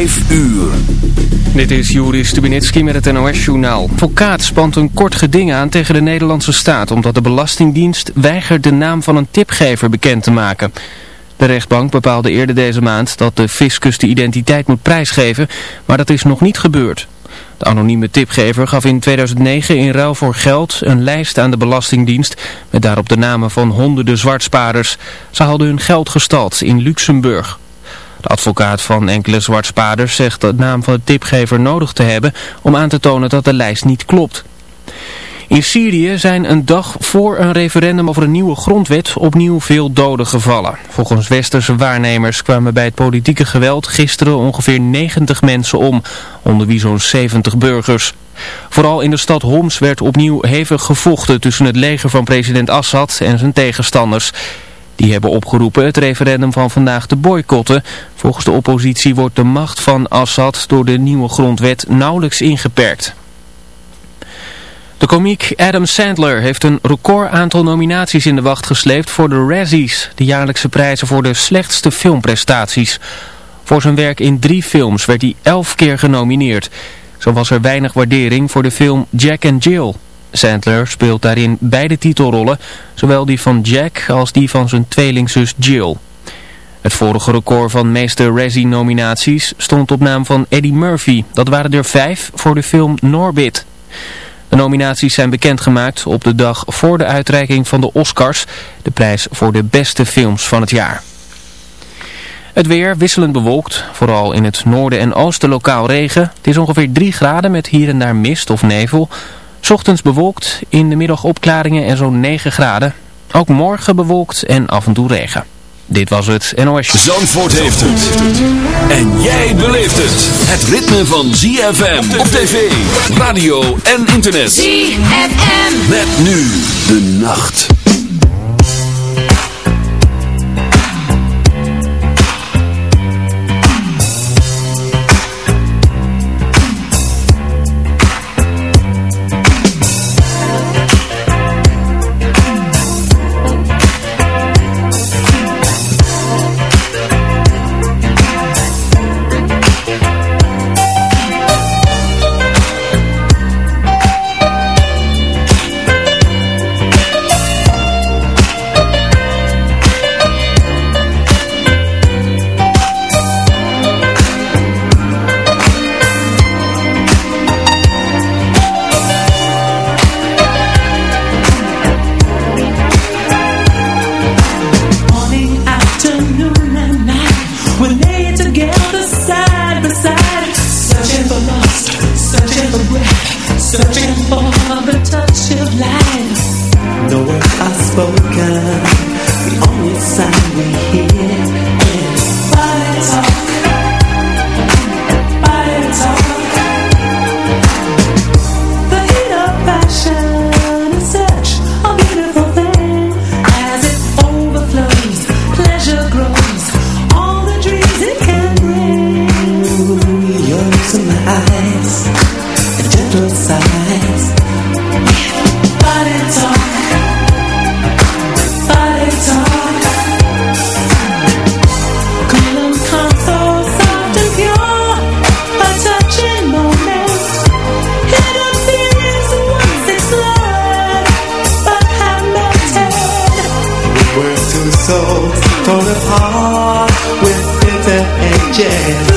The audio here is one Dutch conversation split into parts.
5 uur. Dit is Juri Stubinitski met het NOS-journaal. Advocaat spant een kort geding aan tegen de Nederlandse staat... omdat de Belastingdienst weigert de naam van een tipgever bekend te maken. De rechtbank bepaalde eerder deze maand dat de fiscus de identiteit moet prijsgeven... maar dat is nog niet gebeurd. De anonieme tipgever gaf in 2009 in ruil voor geld een lijst aan de Belastingdienst... met daarop de namen van honderden zwartspaders. Ze hadden hun geld gestald in Luxemburg. Advocaat van enkele zwartspaders zegt de naam van de tipgever nodig te hebben om aan te tonen dat de lijst niet klopt. In Syrië zijn een dag voor een referendum over een nieuwe grondwet opnieuw veel doden gevallen. Volgens westerse waarnemers kwamen bij het politieke geweld gisteren ongeveer 90 mensen om, onder wie zo'n 70 burgers. Vooral in de stad Homs werd opnieuw hevig gevochten tussen het leger van president Assad en zijn tegenstanders. Die hebben opgeroepen het referendum van vandaag te boycotten. Volgens de oppositie wordt de macht van Assad door de nieuwe grondwet nauwelijks ingeperkt. De komiek Adam Sandler heeft een record aantal nominaties in de wacht gesleept voor de Razzies, de jaarlijkse prijzen voor de slechtste filmprestaties. Voor zijn werk in drie films werd hij elf keer genomineerd. Zo was er weinig waardering voor de film Jack and Jill. Sandler speelt daarin beide titelrollen, zowel die van Jack als die van zijn tweelingzus Jill. Het vorige record van meeste Razzie-nominaties stond op naam van Eddie Murphy. Dat waren er vijf voor de film Norbit. De nominaties zijn bekendgemaakt op de dag voor de uitreiking van de Oscars, de prijs voor de beste films van het jaar. Het weer wisselend bewolkt, vooral in het noorden en oosten lokaal regen. Het is ongeveer 3 graden met hier en daar mist of nevel. Ochtends bewolkt, in de middag opklaringen en zo'n 9 graden. Ook morgen bewolkt en af en toe regen. Dit was het NOS. Zandvoort heeft het. En jij beleeft het. Het ritme van ZFM op tv, radio en internet. ZFM. Met nu de nacht. so torn apart with bitter edges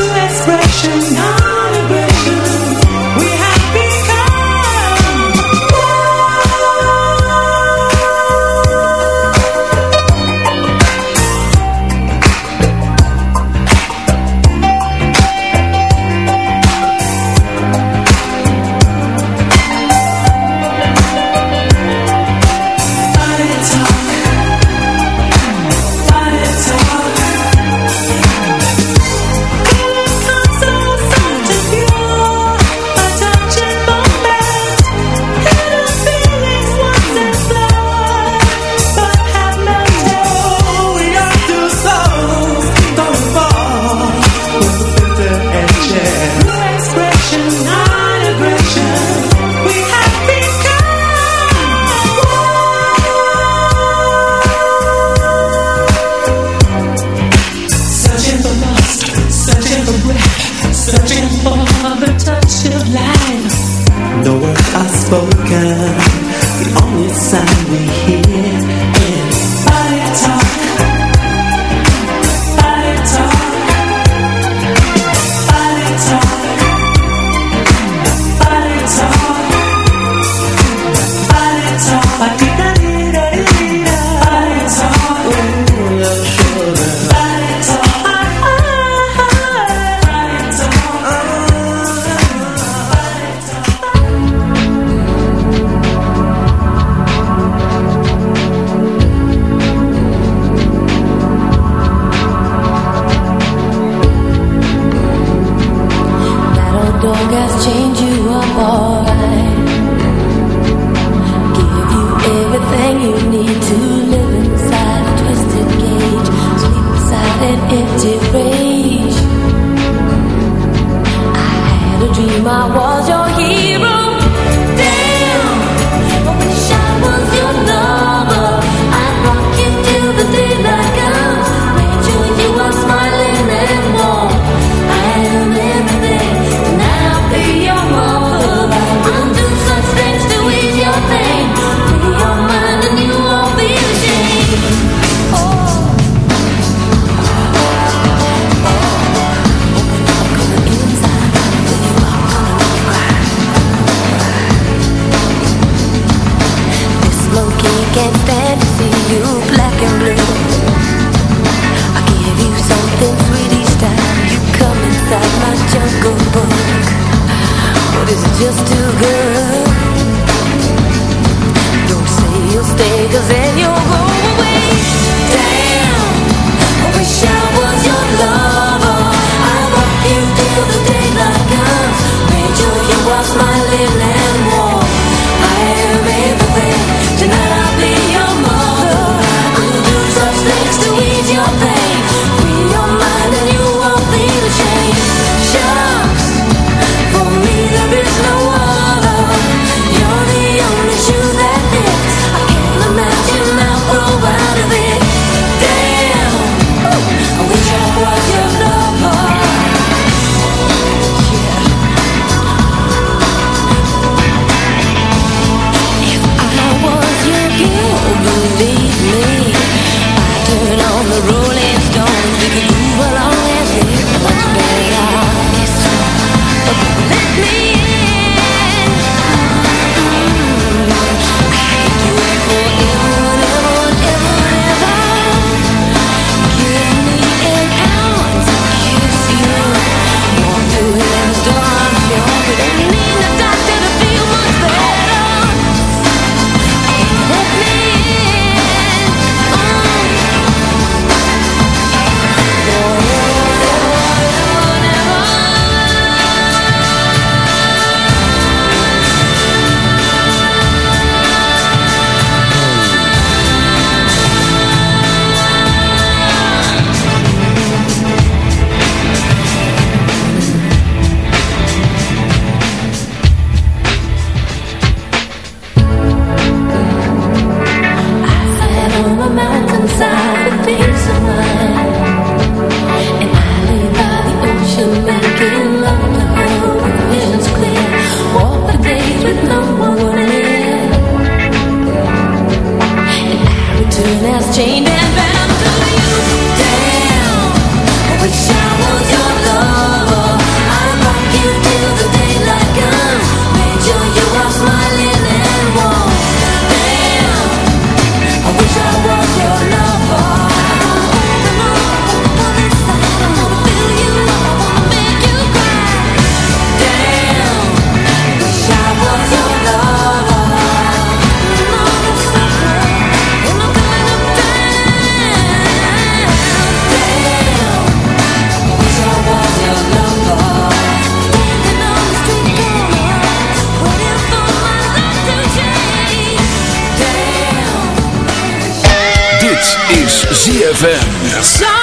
ZFM.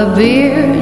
A beer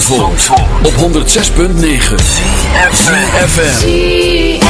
Zandvoort, op 106.9 CFFM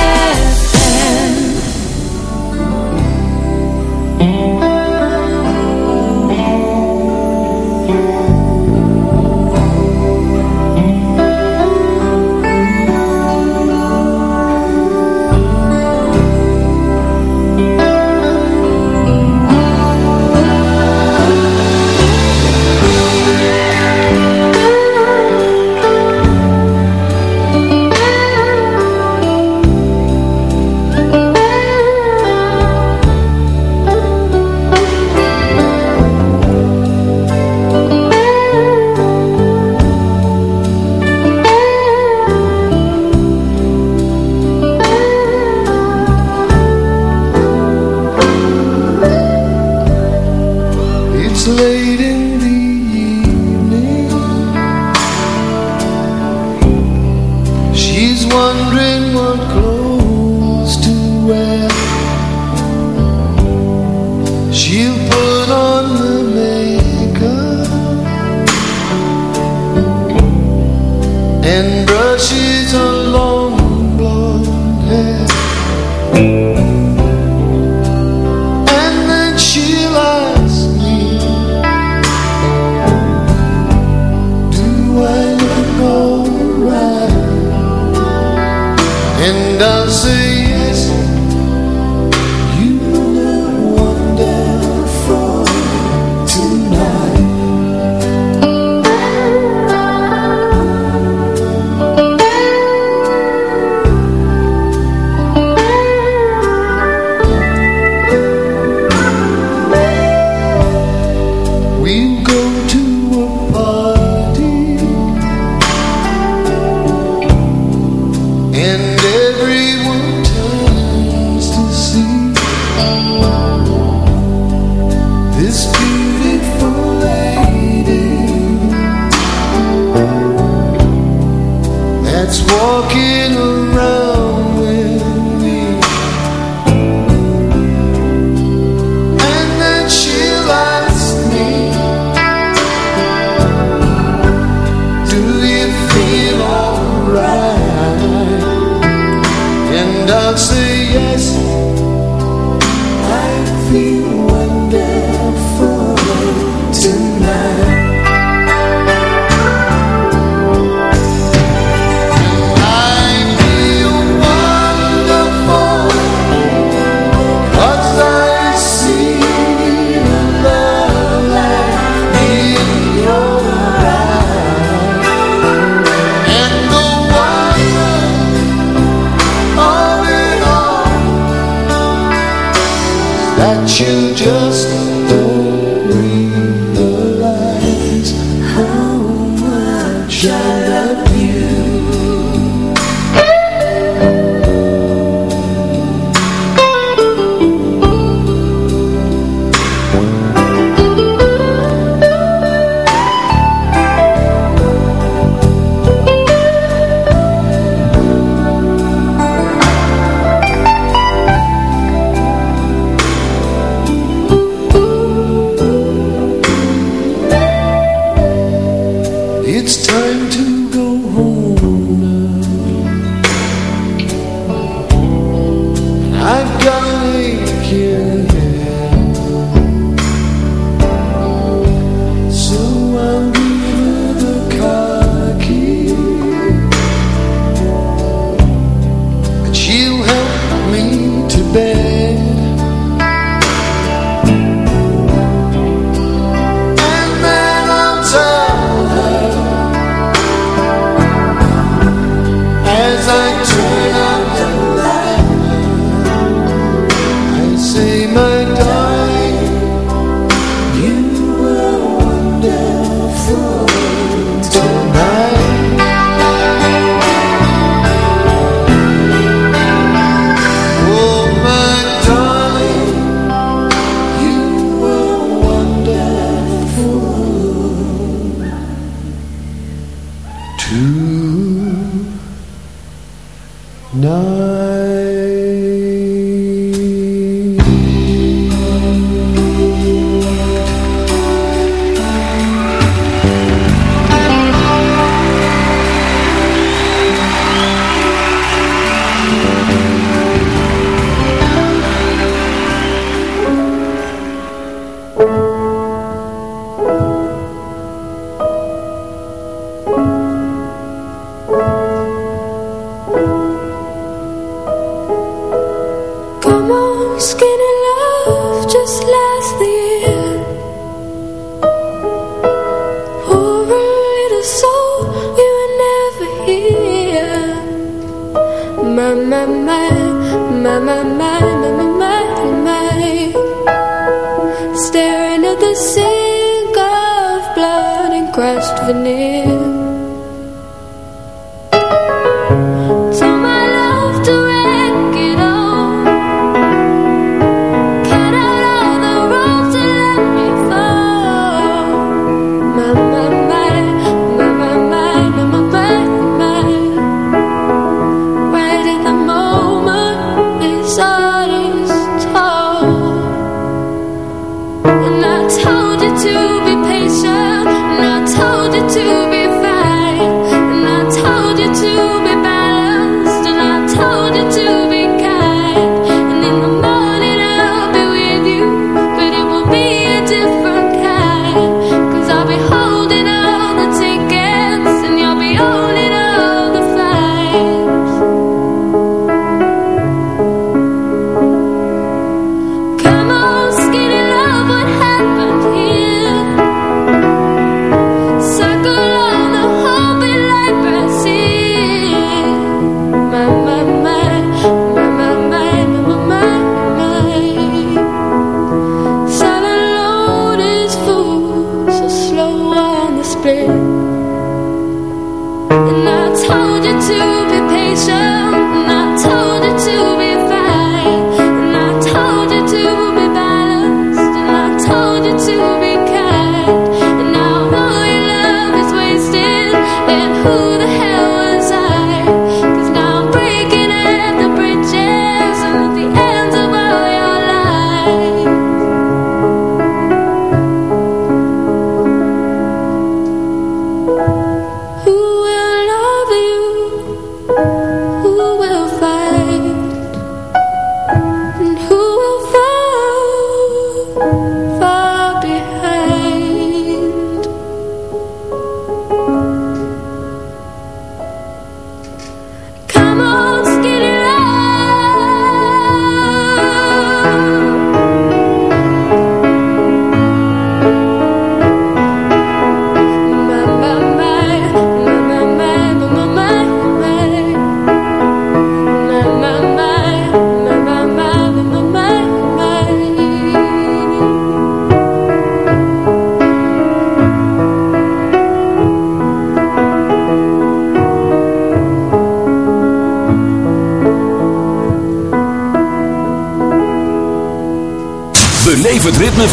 that's walking around with me. And then she'll ask me. Do you feel alright? And I'll say yes.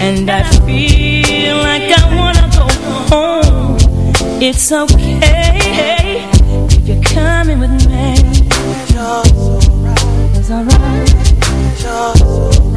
and I feel like I wanna go home. It's okay if you're coming with me. It's alright. It's alright.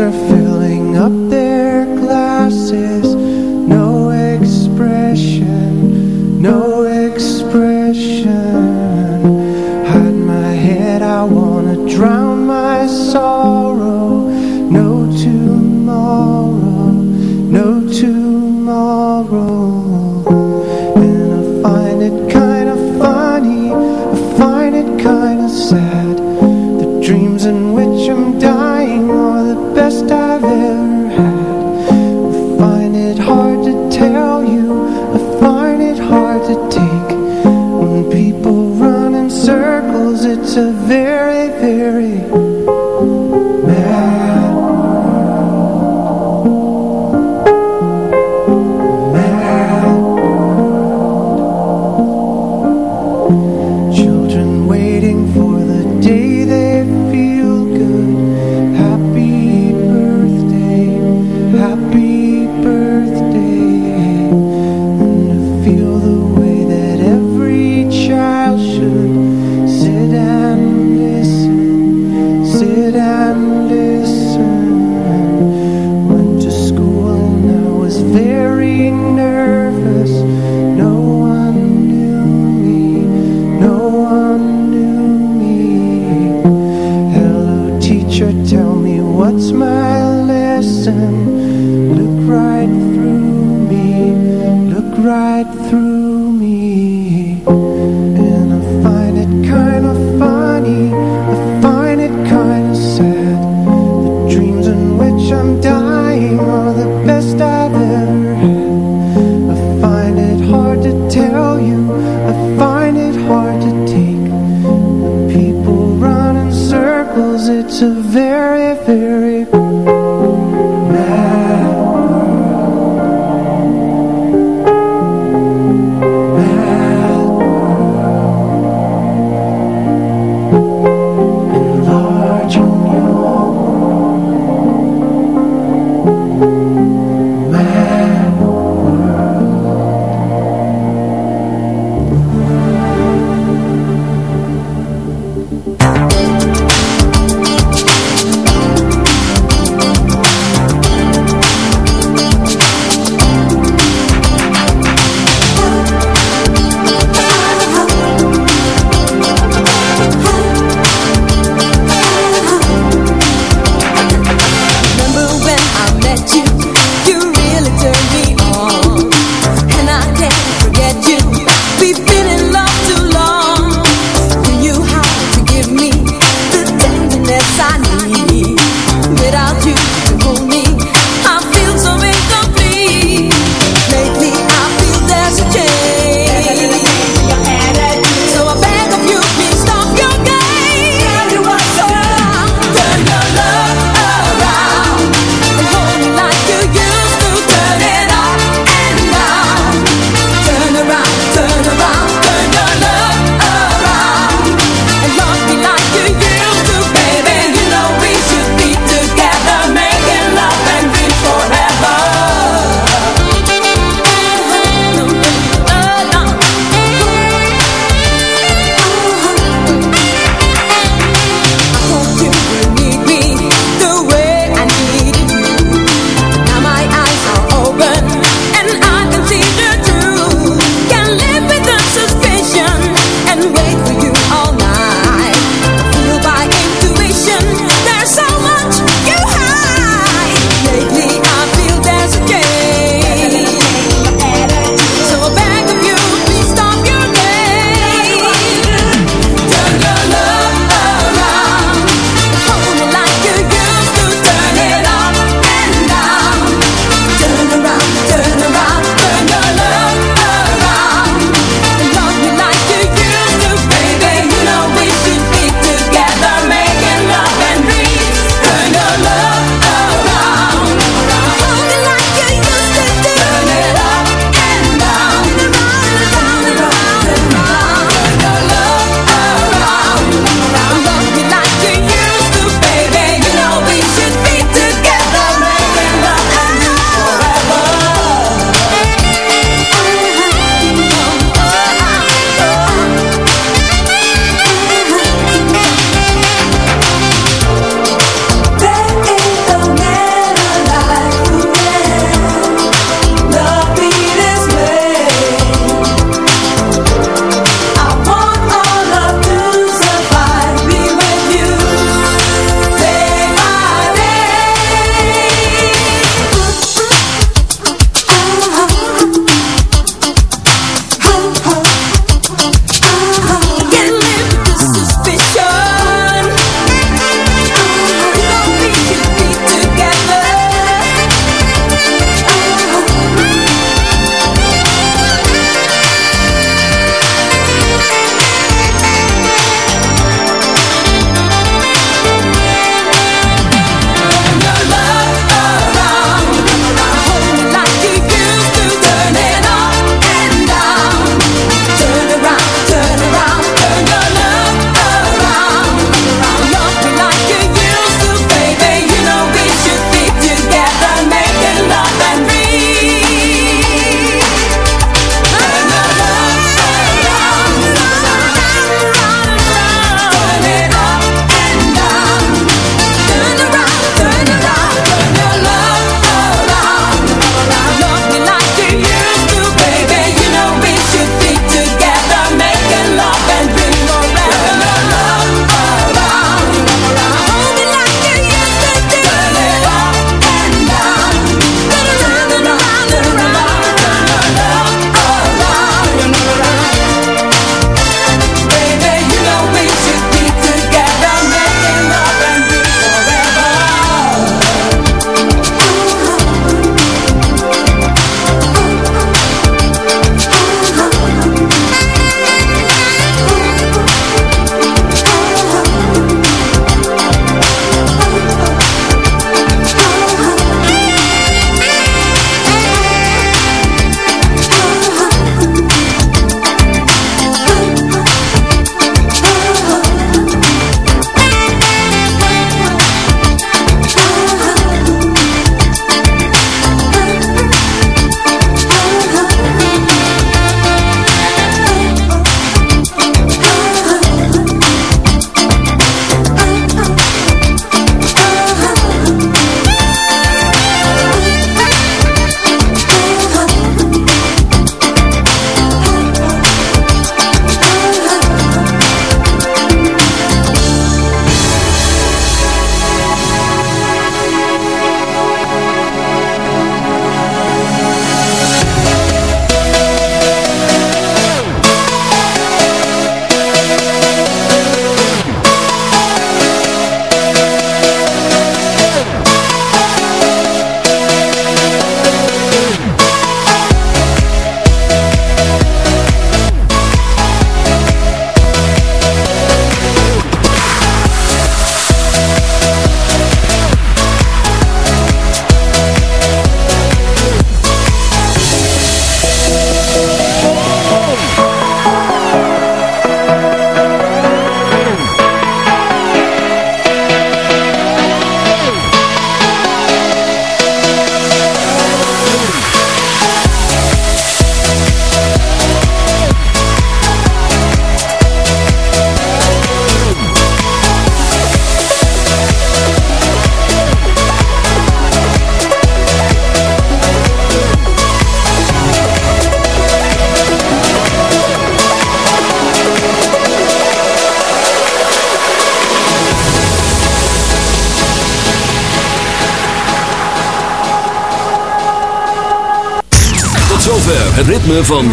are filled.